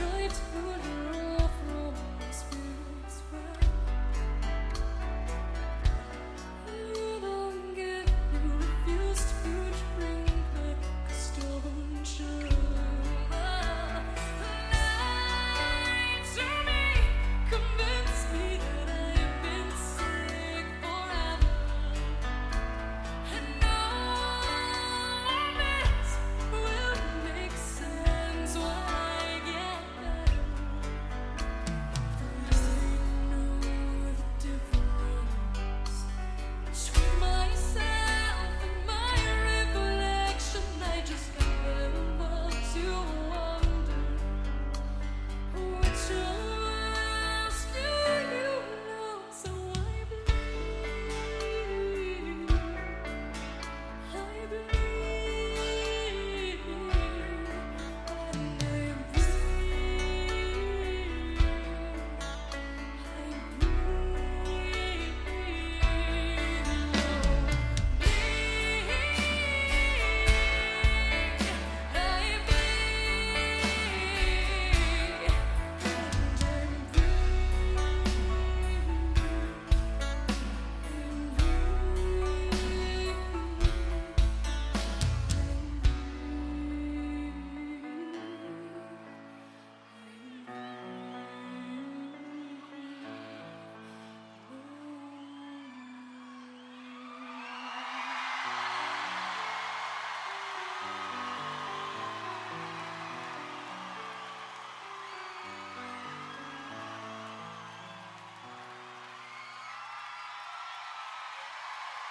strive to live.